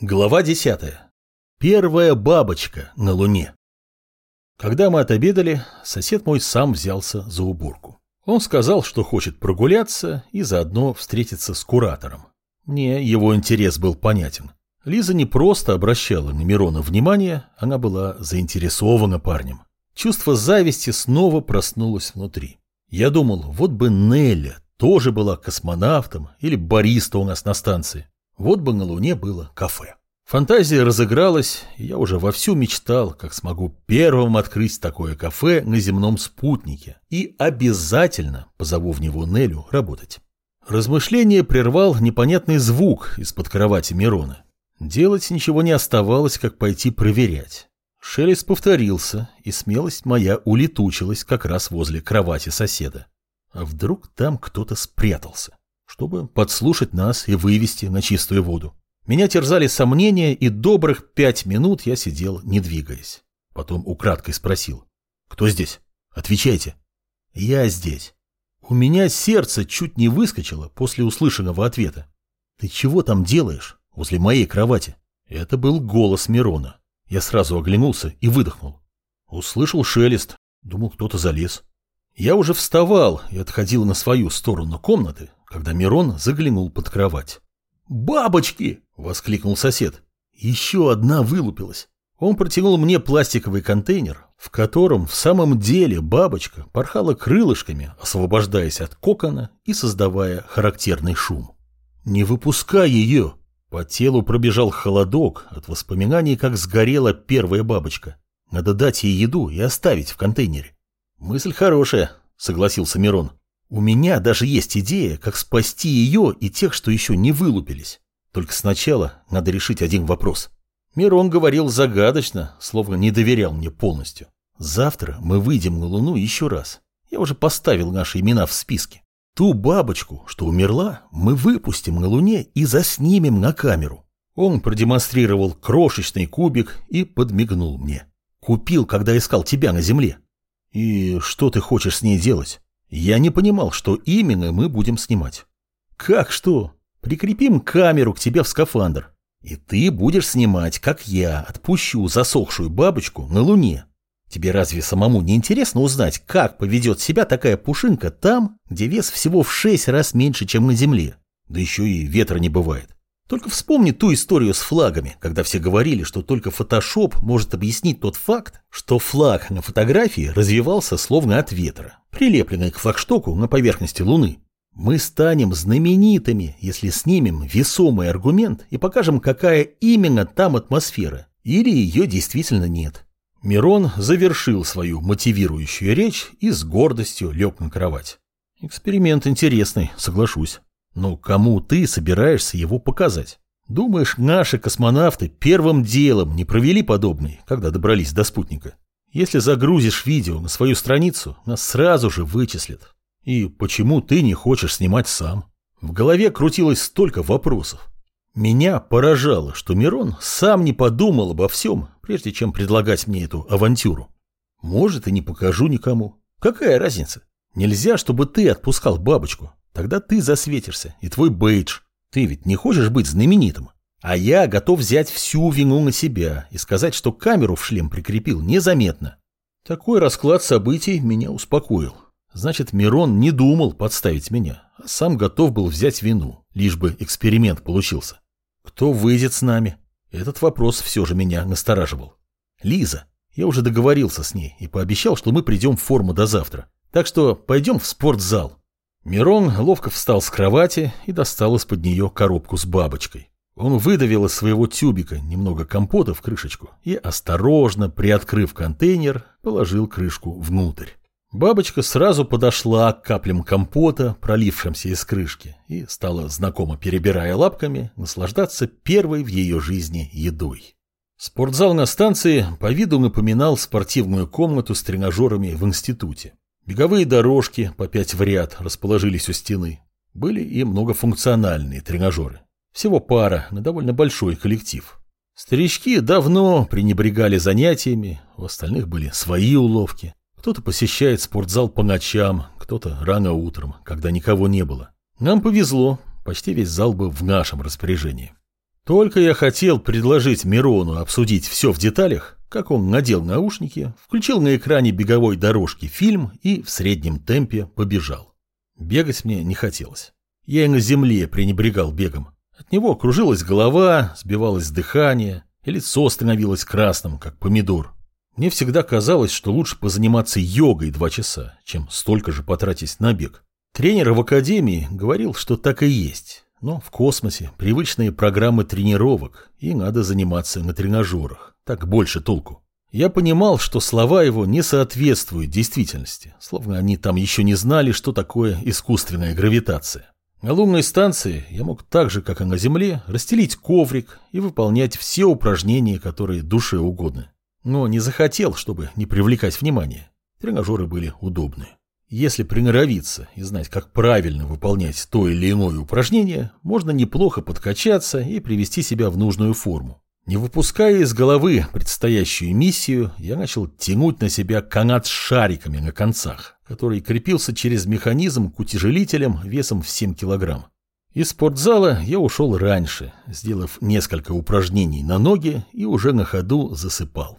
Глава 10. Первая бабочка на Луне. Когда мы отобедали, сосед мой сам взялся за уборку. Он сказал, что хочет прогуляться и заодно встретиться с куратором. Мне его интерес был понятен. Лиза не просто обращала на Мирона внимание, она была заинтересована парнем. Чувство зависти снова проснулось внутри. Я думал, вот бы Нелля тоже была космонавтом или бариста у нас на станции. Вот бы на Луне было кафе. Фантазия разыгралась, и я уже вовсю мечтал, как смогу первым открыть такое кафе на земном спутнике. И обязательно позову в него Нелю работать. Размышление прервал непонятный звук из-под кровати Мирона. Делать ничего не оставалось, как пойти проверять. Шелест повторился, и смелость моя улетучилась как раз возле кровати соседа. А вдруг там кто-то спрятался? Чтобы подслушать нас и вывести на чистую воду. Меня терзали сомнения, и добрых пять минут я сидел, не двигаясь. Потом украдкой спросил. «Кто здесь? Отвечайте». «Я здесь». У меня сердце чуть не выскочило после услышанного ответа. «Ты чего там делаешь? Возле моей кровати?» Это был голос Мирона. Я сразу оглянулся и выдохнул. Услышал шелест. Думал, кто-то залез. Я уже вставал и отходил на свою сторону комнаты, когда Мирон заглянул под кровать. «Бабочки!» – воскликнул сосед. Еще одна вылупилась. Он протянул мне пластиковый контейнер, в котором в самом деле бабочка порхала крылышками, освобождаясь от кокона и создавая характерный шум. «Не выпускай ее!» По телу пробежал холодок от воспоминаний, как сгорела первая бабочка. Надо дать ей еду и оставить в контейнере. «Мысль хорошая», — согласился Мирон. У меня даже есть идея, как спасти ее и тех, что еще не вылупились. Только сначала надо решить один вопрос. Мирон говорил загадочно, словно не доверял мне полностью. Завтра мы выйдем на Луну еще раз. Я уже поставил наши имена в списке. Ту бабочку, что умерла, мы выпустим на Луне и заснимем на камеру. Он продемонстрировал крошечный кубик и подмигнул мне. Купил, когда искал тебя на Земле. И что ты хочешь с ней делать? Я не понимал, что именно мы будем снимать. Как что? Прикрепим камеру к тебе в скафандр. И ты будешь снимать, как я отпущу засохшую бабочку на Луне. Тебе разве самому не интересно узнать, как поведет себя такая пушинка там, где вес всего в шесть раз меньше, чем на Земле? Да еще и ветра не бывает. Только вспомни ту историю с флагами, когда все говорили, что только фотошоп может объяснить тот факт, что флаг на фотографии развивался словно от ветра, прилепленный к флагштоку на поверхности Луны. Мы станем знаменитыми, если снимем весомый аргумент и покажем, какая именно там атмосфера, или ее действительно нет. Мирон завершил свою мотивирующую речь и с гордостью лег на кровать. Эксперимент интересный, соглашусь. Но кому ты собираешься его показать? Думаешь, наши космонавты первым делом не провели подобный, когда добрались до спутника? Если загрузишь видео на свою страницу, нас сразу же вычислят. И почему ты не хочешь снимать сам? В голове крутилось столько вопросов. Меня поражало, что Мирон сам не подумал обо всем, прежде чем предлагать мне эту авантюру. Может, и не покажу никому. Какая разница? Нельзя, чтобы ты отпускал бабочку. Тогда ты засветишься, и твой бейдж. Ты ведь не хочешь быть знаменитым. А я готов взять всю вину на себя и сказать, что камеру в шлем прикрепил незаметно. Такой расклад событий меня успокоил. Значит, Мирон не думал подставить меня, а сам готов был взять вину, лишь бы эксперимент получился. Кто выйдет с нами? Этот вопрос все же меня настораживал. Лиза. Я уже договорился с ней и пообещал, что мы придем в форму до завтра. Так что пойдем в спортзал. Мирон ловко встал с кровати и достал из-под нее коробку с бабочкой. Он выдавил из своего тюбика немного компота в крышечку и, осторожно приоткрыв контейнер, положил крышку внутрь. Бабочка сразу подошла к каплям компота, пролившимся из крышки, и стала, знакомо перебирая лапками, наслаждаться первой в ее жизни едой. Спортзал на станции по виду напоминал спортивную комнату с тренажерами в институте. Беговые дорожки по пять в ряд расположились у стены. Были и многофункциональные тренажеры. Всего пара на довольно большой коллектив. Старички давно пренебрегали занятиями, у остальных были свои уловки. Кто-то посещает спортзал по ночам, кто-то рано утром, когда никого не было. Нам повезло, почти весь зал был в нашем распоряжении. Только я хотел предложить Мирону обсудить все в деталях, как он надел наушники, включил на экране беговой дорожки фильм и в среднем темпе побежал. Бегать мне не хотелось. Я и на земле пренебрегал бегом. От него кружилась голова, сбивалось дыхание, и лицо становилось красным, как помидор. Мне всегда казалось, что лучше позаниматься йогой два часа, чем столько же потратить на бег. Тренер в академии говорил, что так и есть. Но в космосе привычные программы тренировок, и надо заниматься на тренажерах. Так больше толку. Я понимал, что слова его не соответствуют действительности, словно они там еще не знали, что такое искусственная гравитация. На лунной станции я мог так же, как и на Земле, расстелить коврик и выполнять все упражнения, которые душе угодны но не захотел, чтобы не привлекать внимания. Тренажеры были удобные. Если приноровиться и знать, как правильно выполнять то или иное упражнение, можно неплохо подкачаться и привести себя в нужную форму. Не выпуская из головы предстоящую миссию, я начал тянуть на себя канат с шариками на концах, который крепился через механизм к утяжелителям весом в 7 килограмм. Из спортзала я ушел раньше, сделав несколько упражнений на ноги и уже на ходу засыпал.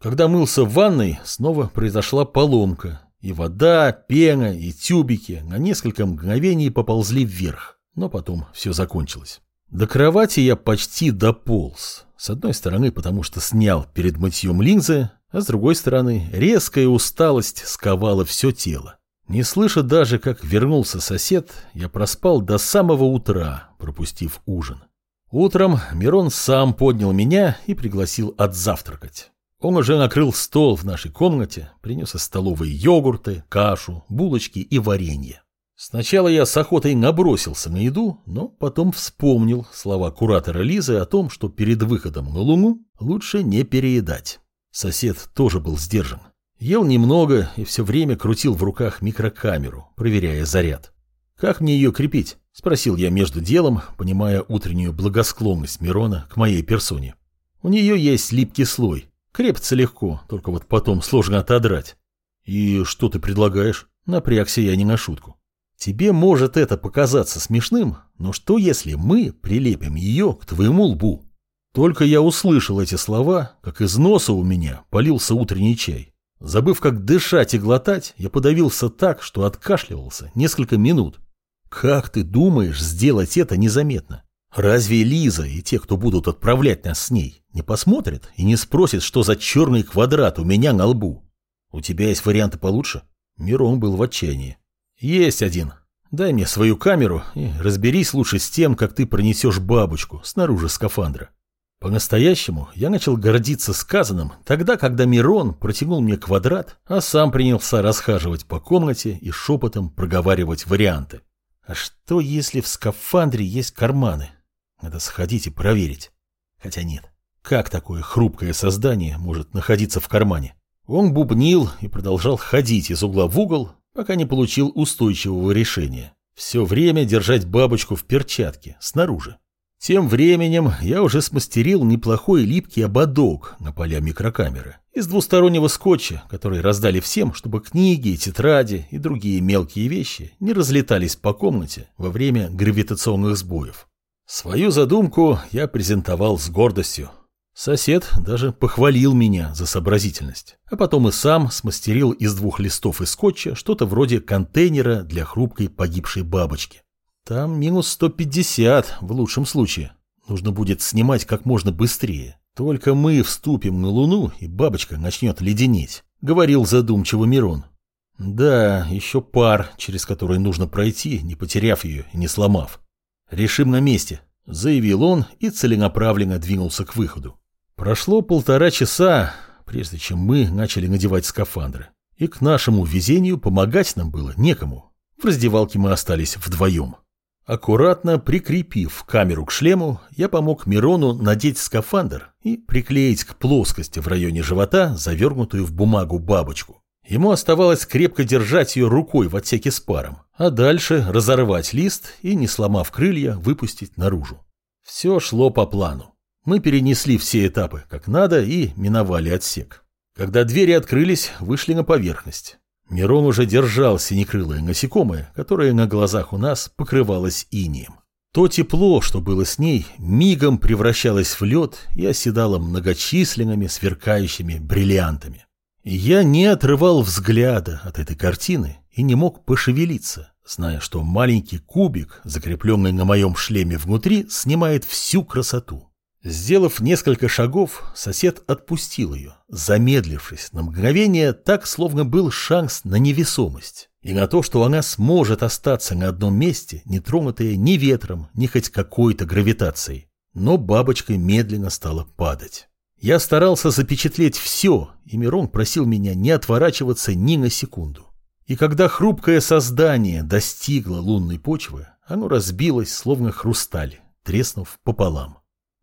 Когда мылся в ванной, снова произошла поломка, и вода, пена и тюбики на несколько мгновений поползли вверх, но потом все закончилось. До кровати я почти дополз. С одной стороны, потому что снял перед мытьем линзы, а с другой стороны, резкая усталость сковала все тело. Не слыша даже, как вернулся сосед, я проспал до самого утра, пропустив ужин. Утром Мирон сам поднял меня и пригласил отзавтракать. Он уже накрыл стол в нашей комнате, принес из столовой йогурты, кашу, булочки и варенье. Сначала я с охотой набросился на еду, но потом вспомнил слова куратора Лизы о том, что перед выходом на Луну лучше не переедать. Сосед тоже был сдержан. Ел немного и все время крутил в руках микрокамеру, проверяя заряд. «Как мне ее крепить?» – спросил я между делом, понимая утреннюю благосклонность Мирона к моей персоне. «У нее есть липкий слой, Крепится легко, только вот потом сложно отодрать. И что ты предлагаешь? Напрягся я не на шутку. Тебе может это показаться смешным, но что если мы прилепим ее к твоему лбу? Только я услышал эти слова, как из носа у меня полился утренний чай. Забыв, как дышать и глотать, я подавился так, что откашливался несколько минут. Как ты думаешь сделать это незаметно? Разве Лиза и те, кто будут отправлять нас с ней, не посмотрят и не спросят, что за черный квадрат у меня на лбу? У тебя есть варианты получше? Мирон был в отчаянии. Есть один. Дай мне свою камеру и разберись лучше с тем, как ты пронесешь бабочку снаружи скафандра. По-настоящему я начал гордиться сказанным тогда, когда Мирон протянул мне квадрат, а сам принялся расхаживать по комнате и шепотом проговаривать варианты. А что, если в скафандре есть карманы? Надо сходить и проверить. Хотя нет. Как такое хрупкое создание может находиться в кармане? Он бубнил и продолжал ходить из угла в угол, пока не получил устойчивого решения. Все время держать бабочку в перчатке, снаружи. Тем временем я уже смастерил неплохой липкий ободок на поля микрокамеры из двустороннего скотча, который раздали всем, чтобы книги, тетради и другие мелкие вещи не разлетались по комнате во время гравитационных сбоев. Свою задумку я презентовал с гордостью. Сосед даже похвалил меня за сообразительность, а потом и сам смастерил из двух листов из скотча что-то вроде контейнера для хрупкой погибшей бабочки. Там минус 150 в лучшем случае. Нужно будет снимать как можно быстрее. Только мы вступим на Луну, и бабочка начнет леденеть, говорил задумчиво Мирон. Да, еще пар, через который нужно пройти, не потеряв ее и не сломав. «Решим на месте», — заявил он и целенаправленно двинулся к выходу. Прошло полтора часа, прежде чем мы начали надевать скафандры. И к нашему везению помогать нам было некому. В раздевалке мы остались вдвоем. Аккуратно прикрепив камеру к шлему, я помог Мирону надеть скафандр и приклеить к плоскости в районе живота завернутую в бумагу бабочку. Ему оставалось крепко держать ее рукой в отсеке с паром, а дальше разорвать лист и, не сломав крылья, выпустить наружу. Все шло по плану. Мы перенесли все этапы как надо и миновали отсек. Когда двери открылись, вышли на поверхность. Мирон уже держал синекрылое насекомое, которое на глазах у нас покрывалось инием. То тепло, что было с ней, мигом превращалось в лед и оседало многочисленными сверкающими бриллиантами. Я не отрывал взгляда от этой картины и не мог пошевелиться, зная, что маленький кубик, закрепленный на моем шлеме внутри, снимает всю красоту. Сделав несколько шагов, сосед отпустил ее, замедлившись на мгновение, так, словно был шанс на невесомость и на то, что она сможет остаться на одном месте, не тронутая ни ветром, ни хоть какой-то гравитацией. Но бабочка медленно стала падать. Я старался запечатлеть все, и Мирон просил меня не отворачиваться ни на секунду. И когда хрупкое создание достигло лунной почвы, оно разбилось, словно хрусталь, треснув пополам.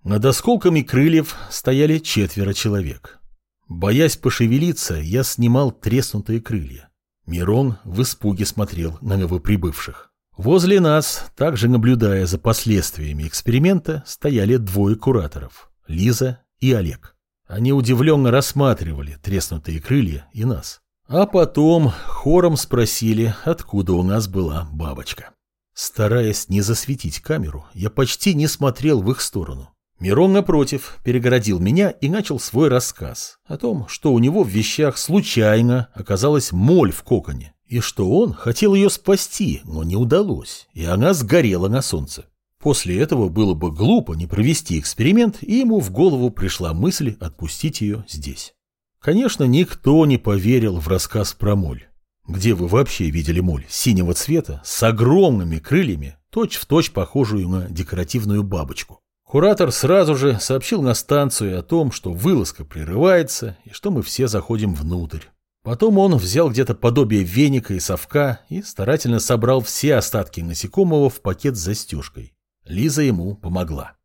Над осколками крыльев стояли четверо человек. Боясь пошевелиться, я снимал треснутые крылья. Мирон в испуге смотрел на новоприбывших. Возле нас, также наблюдая за последствиями эксперимента, стояли двое кураторов – Лиза и Олег. Они удивленно рассматривали треснутые крылья и нас. А потом хором спросили, откуда у нас была бабочка. Стараясь не засветить камеру, я почти не смотрел в их сторону. Мирон, напротив, перегородил меня и начал свой рассказ о том, что у него в вещах случайно оказалась моль в коконе, и что он хотел ее спасти, но не удалось, и она сгорела на солнце. После этого было бы глупо не провести эксперимент, и ему в голову пришла мысль отпустить ее здесь. Конечно, никто не поверил в рассказ про моль. Где вы вообще видели моль синего цвета с огромными крыльями, точь-в-точь точь похожую на декоративную бабочку? Куратор сразу же сообщил на станцию о том, что вылазка прерывается и что мы все заходим внутрь. Потом он взял где-то подобие веника и совка и старательно собрал все остатки насекомого в пакет с застежкой. Лиза ему помогла.